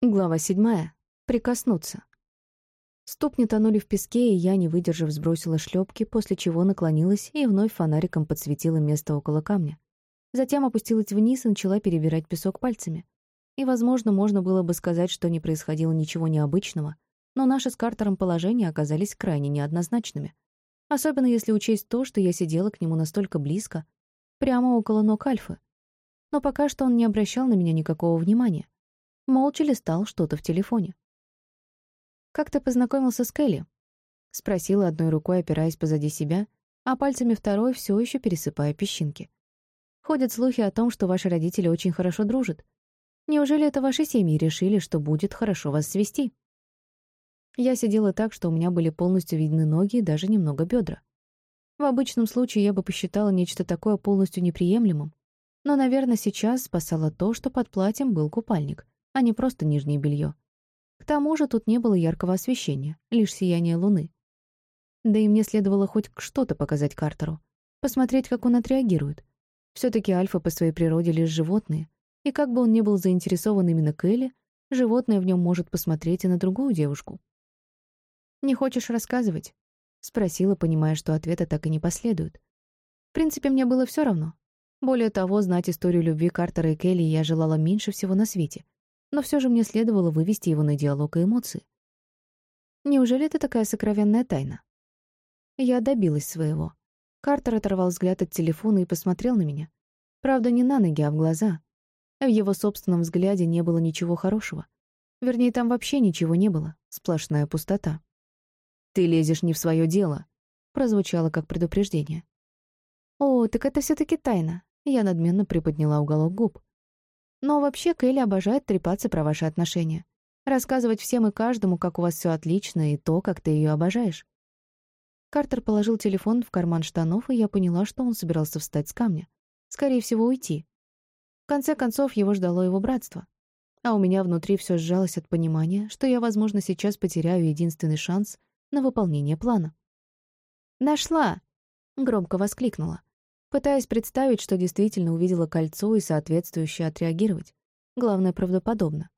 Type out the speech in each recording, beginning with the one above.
Глава седьмая. Прикоснуться. Ступни тонули в песке, и я, не выдержав, сбросила шлепки, после чего наклонилась и вновь фонариком подсветила место около камня. Затем опустилась вниз и начала перебирать песок пальцами. И, возможно, можно было бы сказать, что не происходило ничего необычного, но наши с Картером положения оказались крайне неоднозначными. Особенно если учесть то, что я сидела к нему настолько близко, прямо около ног Альфы. Но пока что он не обращал на меня никакого внимания молча листал что-то в телефоне. «Как ты познакомился с Келли?» — спросила одной рукой, опираясь позади себя, а пальцами второй все еще пересыпая песчинки. «Ходят слухи о том, что ваши родители очень хорошо дружат. Неужели это ваши семьи решили, что будет хорошо вас свести?» Я сидела так, что у меня были полностью видны ноги и даже немного бедра. В обычном случае я бы посчитала нечто такое полностью неприемлемым, но, наверное, сейчас спасало то, что под платьем был купальник — а не просто нижнее белье. К тому же тут не было яркого освещения, лишь сияние луны. Да и мне следовало хоть что-то показать Картеру, посмотреть, как он отреагирует. все таки альфа по своей природе лишь животные, и как бы он ни был заинтересован именно Кэлли, животное в нем может посмотреть и на другую девушку. «Не хочешь рассказывать?» — спросила, понимая, что ответа так и не последует. В принципе, мне было все равно. Более того, знать историю любви Картера и Келли я желала меньше всего на свете — но все же мне следовало вывести его на диалог и эмоции. Неужели это такая сокровенная тайна? Я добилась своего. Картер оторвал взгляд от телефона и посмотрел на меня. Правда, не на ноги, а в глаза. В его собственном взгляде не было ничего хорошего. Вернее, там вообще ничего не было. Сплошная пустота. «Ты лезешь не в свое дело», — прозвучало как предупреждение. «О, так это все таки тайна». Я надменно приподняла уголок губ. Но вообще Кэлли обожает трепаться про ваши отношения. Рассказывать всем и каждому, как у вас все отлично, и то, как ты ее обожаешь. Картер положил телефон в карман штанов, и я поняла, что он собирался встать с камня. Скорее всего, уйти. В конце концов, его ждало его братство. А у меня внутри все сжалось от понимания, что я, возможно, сейчас потеряю единственный шанс на выполнение плана. «Нашла!» — громко воскликнула пытаясь представить, что действительно увидела кольцо и соответствующе отреагировать. Главное, правдоподобно.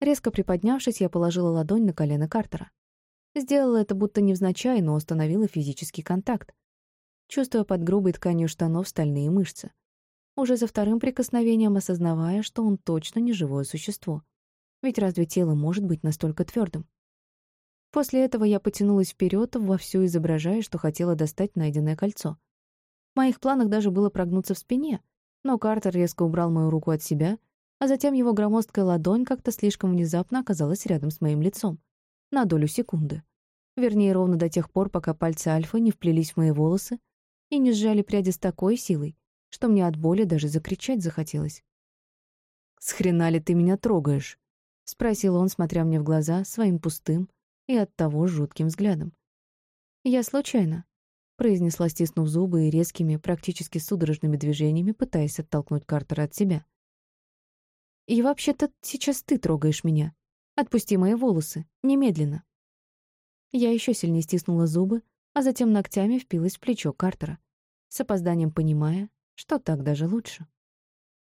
Резко приподнявшись, я положила ладонь на колено Картера. Сделала это будто невзначай, но установила физический контакт, чувствуя под грубой тканью штанов стальные мышцы. Уже за вторым прикосновением осознавая, что он точно не живое существо. Ведь разве тело может быть настолько твердым? После этого я потянулась вперед, вовсю изображая, что хотела достать найденное кольцо. В моих планах даже было прогнуться в спине, но Картер резко убрал мою руку от себя, а затем его громоздкая ладонь как-то слишком внезапно оказалась рядом с моим лицом. На долю секунды. Вернее, ровно до тех пор, пока пальцы Альфа не вплелись в мои волосы и не сжали пряди с такой силой, что мне от боли даже закричать захотелось. «С хрена ли ты меня трогаешь?» — спросил он, смотря мне в глаза своим пустым и оттого жутким взглядом. «Я случайно», произнесла, стиснув зубы и резкими, практически судорожными движениями, пытаясь оттолкнуть Картера от себя. «И вообще-то сейчас ты трогаешь меня. Отпусти мои волосы. Немедленно». Я еще сильнее стиснула зубы, а затем ногтями впилась в плечо Картера, с опозданием понимая, что так даже лучше.